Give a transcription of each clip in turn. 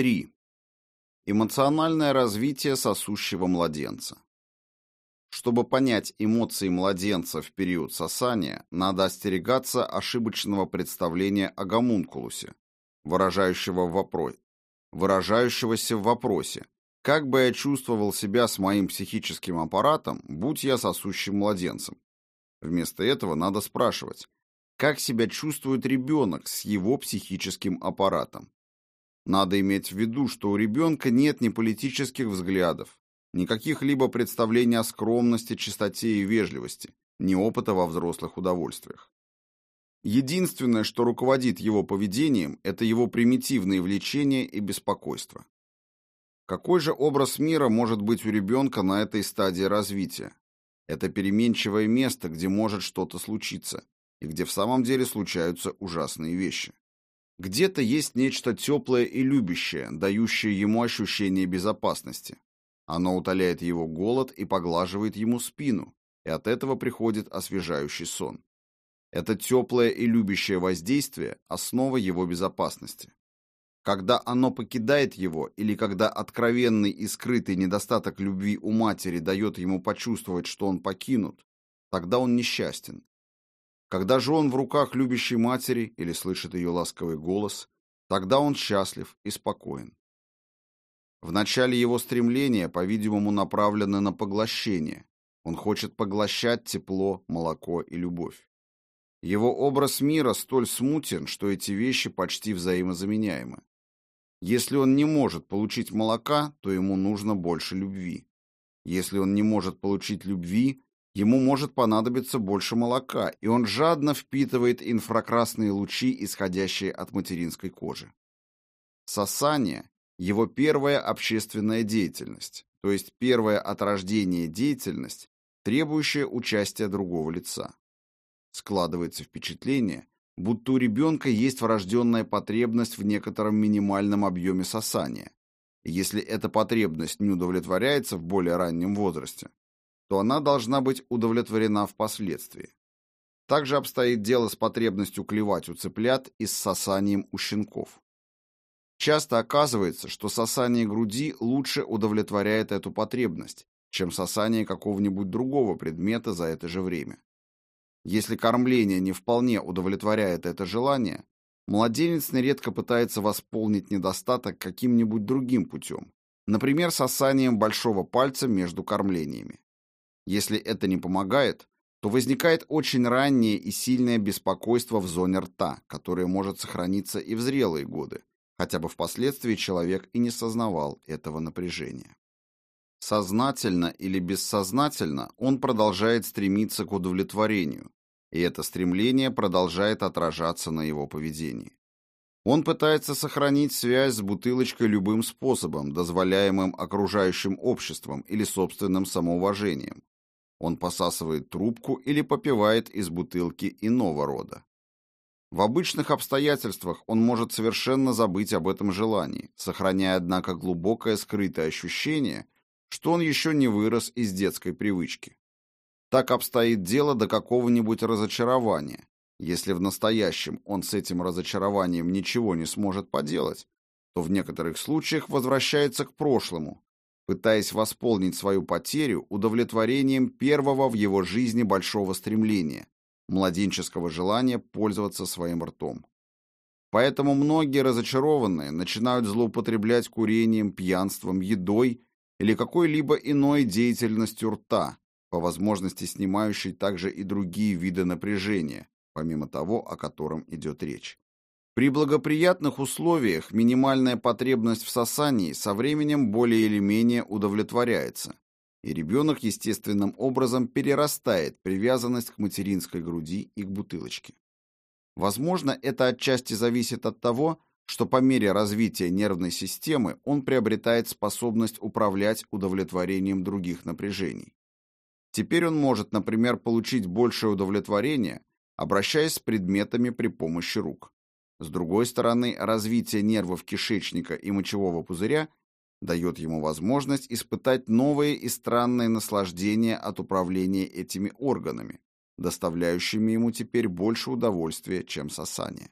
3. Эмоциональное развитие сосущего младенца. Чтобы понять эмоции младенца в период сосания, надо остерегаться ошибочного представления о гомункулусе, выражающего в вопросе, выражающегося в вопросе «Как бы я чувствовал себя с моим психическим аппаратом, будь я сосущим младенцем?» Вместо этого надо спрашивать «Как себя чувствует ребенок с его психическим аппаратом?» Надо иметь в виду, что у ребенка нет ни политических взглядов, ни каких-либо представлений о скромности, чистоте и вежливости, ни опыта во взрослых удовольствиях. Единственное, что руководит его поведением, это его примитивные влечения и беспокойство. Какой же образ мира может быть у ребенка на этой стадии развития? Это переменчивое место, где может что-то случиться, и где в самом деле случаются ужасные вещи. Где-то есть нечто теплое и любящее, дающее ему ощущение безопасности. Оно утоляет его голод и поглаживает ему спину, и от этого приходит освежающий сон. Это теплое и любящее воздействие – основа его безопасности. Когда оно покидает его, или когда откровенный и скрытый недостаток любви у матери дает ему почувствовать, что он покинут, тогда он несчастен, когда же он в руках любящей матери или слышит ее ласковый голос, тогда он счастлив и спокоен. В начале его стремления, по-видимому, направлены на поглощение. Он хочет поглощать тепло, молоко и любовь. Его образ мира столь смутен, что эти вещи почти взаимозаменяемы. Если он не может получить молока, то ему нужно больше любви. Если он не может получить любви, Ему может понадобиться больше молока, и он жадно впитывает инфракрасные лучи, исходящие от материнской кожи. Сосание – его первая общественная деятельность, то есть первая от рождения деятельность, требующая участия другого лица. Складывается впечатление, будто у ребенка есть врожденная потребность в некотором минимальном объеме сосания. Если эта потребность не удовлетворяется в более раннем возрасте, то она должна быть удовлетворена впоследствии. Также обстоит дело с потребностью клевать у цыплят и с сосанием у щенков. Часто оказывается, что сосание груди лучше удовлетворяет эту потребность, чем сосание какого-нибудь другого предмета за это же время. Если кормление не вполне удовлетворяет это желание, младенец нередко пытается восполнить недостаток каким-нибудь другим путем, например, сосанием большого пальца между кормлениями. Если это не помогает, то возникает очень раннее и сильное беспокойство в зоне рта, которое может сохраниться и в зрелые годы, хотя бы впоследствии человек и не сознавал этого напряжения. Сознательно или бессознательно он продолжает стремиться к удовлетворению, и это стремление продолжает отражаться на его поведении. Он пытается сохранить связь с бутылочкой любым способом, дозволяемым окружающим обществом или собственным самоуважением, он посасывает трубку или попивает из бутылки иного рода. В обычных обстоятельствах он может совершенно забыть об этом желании, сохраняя, однако, глубокое скрытое ощущение, что он еще не вырос из детской привычки. Так обстоит дело до какого-нибудь разочарования. Если в настоящем он с этим разочарованием ничего не сможет поделать, то в некоторых случаях возвращается к прошлому, пытаясь восполнить свою потерю удовлетворением первого в его жизни большого стремления, младенческого желания пользоваться своим ртом. Поэтому многие разочарованные начинают злоупотреблять курением, пьянством, едой или какой-либо иной деятельностью рта, по возможности снимающей также и другие виды напряжения, помимо того, о котором идет речь. При благоприятных условиях минимальная потребность в сосании со временем более или менее удовлетворяется, и ребенок естественным образом перерастает привязанность к материнской груди и к бутылочке. Возможно, это отчасти зависит от того, что по мере развития нервной системы он приобретает способность управлять удовлетворением других напряжений. Теперь он может, например, получить большее удовлетворение, обращаясь с предметами при помощи рук. С другой стороны, развитие нервов кишечника и мочевого пузыря дает ему возможность испытать новые и странные наслаждения от управления этими органами, доставляющими ему теперь больше удовольствия, чем сосание.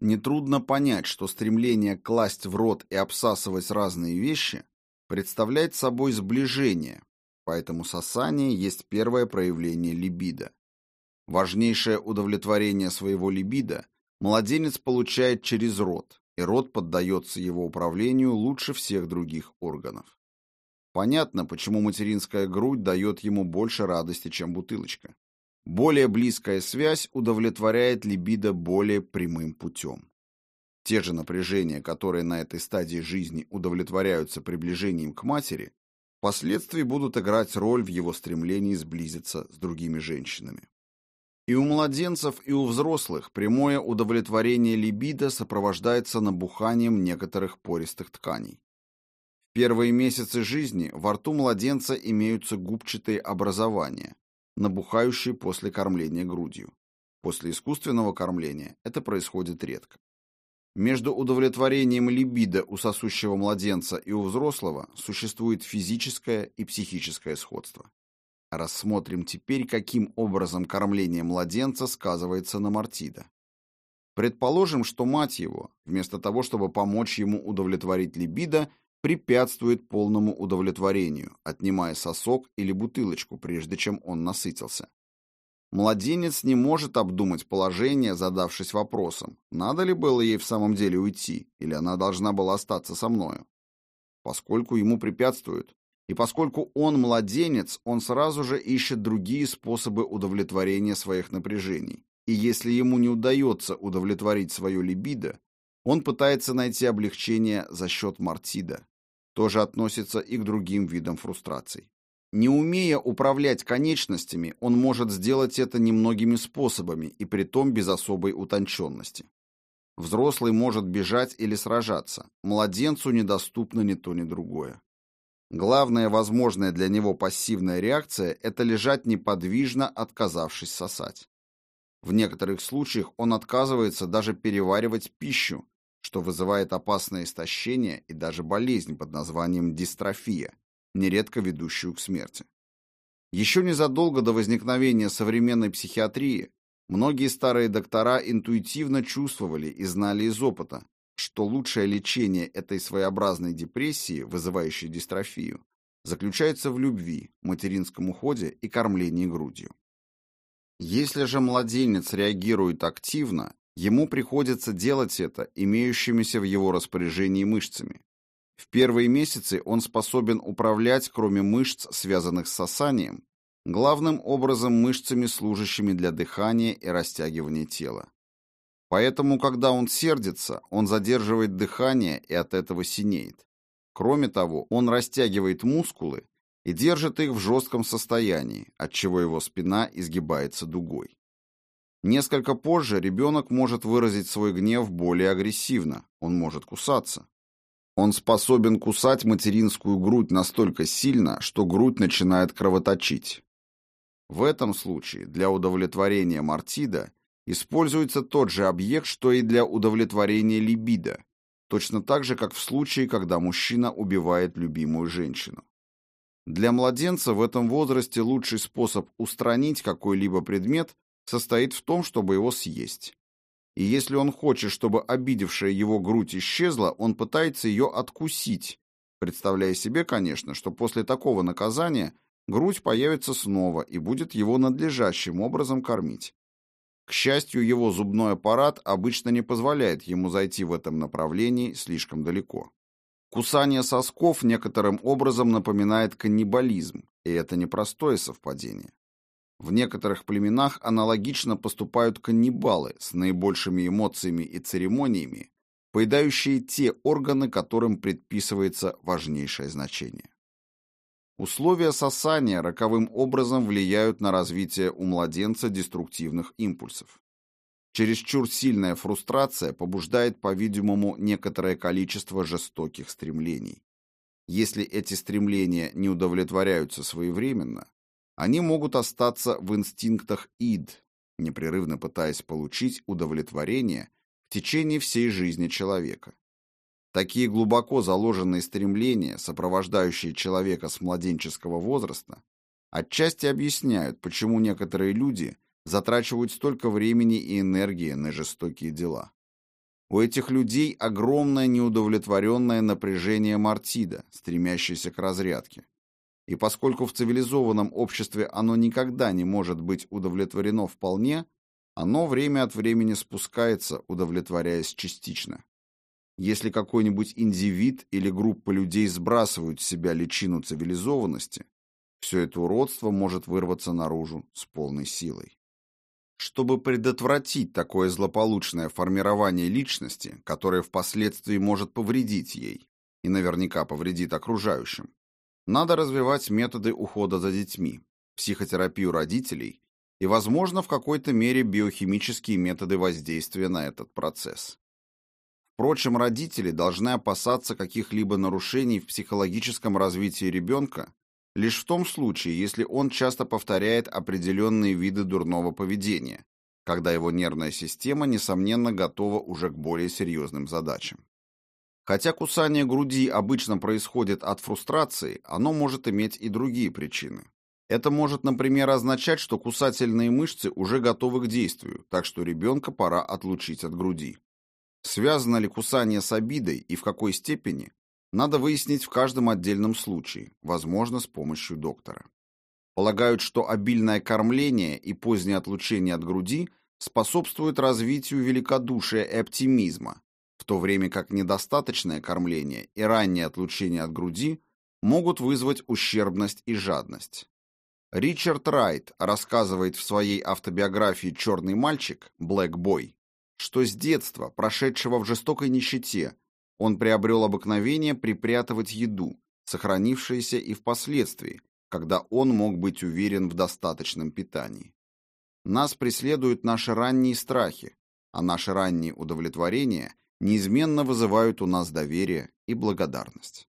Нетрудно понять, что стремление класть в рот и обсасывать разные вещи представляет собой сближение, поэтому сосание есть первое проявление либидо. Важнейшее удовлетворение своего либидо младенец получает через рот, и рот поддается его управлению лучше всех других органов. Понятно, почему материнская грудь дает ему больше радости, чем бутылочка. Более близкая связь удовлетворяет либидо более прямым путем. Те же напряжения, которые на этой стадии жизни удовлетворяются приближением к матери, впоследствии будут играть роль в его стремлении сблизиться с другими женщинами. И у младенцев, и у взрослых прямое удовлетворение либидо сопровождается набуханием некоторых пористых тканей. В первые месяцы жизни во рту младенца имеются губчатые образования, набухающие после кормления грудью. После искусственного кормления это происходит редко. Между удовлетворением либидо у сосущего младенца и у взрослого существует физическое и психическое сходство. Рассмотрим теперь, каким образом кормление младенца сказывается на Мартида. Предположим, что мать его, вместо того, чтобы помочь ему удовлетворить либидо, препятствует полному удовлетворению, отнимая сосок или бутылочку, прежде чем он насытился. Младенец не может обдумать положение, задавшись вопросом, надо ли было ей в самом деле уйти, или она должна была остаться со мною. Поскольку ему препятствуют, и поскольку он младенец, он сразу же ищет другие способы удовлетворения своих напряжений. И если ему не удается удовлетворить свое либидо, он пытается найти облегчение за счет мартида, тоже относится и к другим видам фрустраций. Не умея управлять конечностями, он может сделать это немногими способами и притом без особой утонченности. Взрослый может бежать или сражаться, младенцу недоступно ни то, ни другое. Главная возможная для него пассивная реакция – это лежать неподвижно, отказавшись сосать. В некоторых случаях он отказывается даже переваривать пищу, что вызывает опасное истощение и даже болезнь под названием дистрофия, нередко ведущую к смерти. Еще незадолго до возникновения современной психиатрии многие старые доктора интуитивно чувствовали и знали из опыта, что лучшее лечение этой своеобразной депрессии, вызывающей дистрофию, заключается в любви, материнском уходе и кормлении грудью. Если же младенец реагирует активно Ему приходится делать это имеющимися в его распоряжении мышцами. В первые месяцы он способен управлять, кроме мышц, связанных с сосанием, главным образом мышцами, служащими для дыхания и растягивания тела. Поэтому, когда он сердится, он задерживает дыхание и от этого синеет. Кроме того, он растягивает мускулы и держит их в жестком состоянии, отчего его спина изгибается дугой. Несколько позже ребенок может выразить свой гнев более агрессивно, он может кусаться. Он способен кусать материнскую грудь настолько сильно, что грудь начинает кровоточить. В этом случае для удовлетворения мартида используется тот же объект, что и для удовлетворения либидо, точно так же, как в случае, когда мужчина убивает любимую женщину. Для младенца в этом возрасте лучший способ устранить какой-либо предмет состоит в том, чтобы его съесть. И если он хочет, чтобы обидевшая его грудь исчезла, он пытается ее откусить, представляя себе, конечно, что после такого наказания грудь появится снова и будет его надлежащим образом кормить. К счастью, его зубной аппарат обычно не позволяет ему зайти в этом направлении слишком далеко. Кусание сосков некоторым образом напоминает каннибализм, и это непростое совпадение. В некоторых племенах аналогично поступают каннибалы с наибольшими эмоциями и церемониями, поедающие те органы, которым предписывается важнейшее значение. Условия сосания роковым образом влияют на развитие у младенца деструктивных импульсов. Чересчур сильная фрустрация побуждает, по-видимому, некоторое количество жестоких стремлений. Если эти стремления не удовлетворяются своевременно, они могут остаться в инстинктах ид, непрерывно пытаясь получить удовлетворение в течение всей жизни человека. Такие глубоко заложенные стремления, сопровождающие человека с младенческого возраста, отчасти объясняют, почему некоторые люди затрачивают столько времени и энергии на жестокие дела. У этих людей огромное неудовлетворенное напряжение мартида, стремящееся к разрядке. И поскольку в цивилизованном обществе оно никогда не может быть удовлетворено вполне, оно время от времени спускается, удовлетворяясь частично. Если какой-нибудь индивид или группа людей сбрасывают с себя личину цивилизованности, все это уродство может вырваться наружу с полной силой. Чтобы предотвратить такое злополучное формирование личности, которое впоследствии может повредить ей и наверняка повредит окружающим, надо развивать методы ухода за детьми, психотерапию родителей и, возможно, в какой-то мере биохимические методы воздействия на этот процесс. Впрочем, родители должны опасаться каких-либо нарушений в психологическом развитии ребенка лишь в том случае, если он часто повторяет определенные виды дурного поведения, когда его нервная система, несомненно, готова уже к более серьезным задачам. Хотя кусание груди обычно происходит от фрустрации, оно может иметь и другие причины. Это может, например, означать, что кусательные мышцы уже готовы к действию, так что ребенка пора отлучить от груди. Связано ли кусание с обидой и в какой степени, надо выяснить в каждом отдельном случае, возможно, с помощью доктора. Полагают, что обильное кормление и позднее отлучение от груди способствуют развитию великодушия и оптимизма, в то время как недостаточное кормление и раннее отлучение от груди могут вызвать ущербность и жадность. Ричард Райт рассказывает в своей автобиографии «Черный мальчик» Black Boy, что с детства, прошедшего в жестокой нищете, он приобрел обыкновение припрятывать еду, сохранившуюся и впоследствии, когда он мог быть уверен в достаточном питании. Нас преследуют наши ранние страхи, а наши ранние удовлетворения неизменно вызывают у нас доверие и благодарность.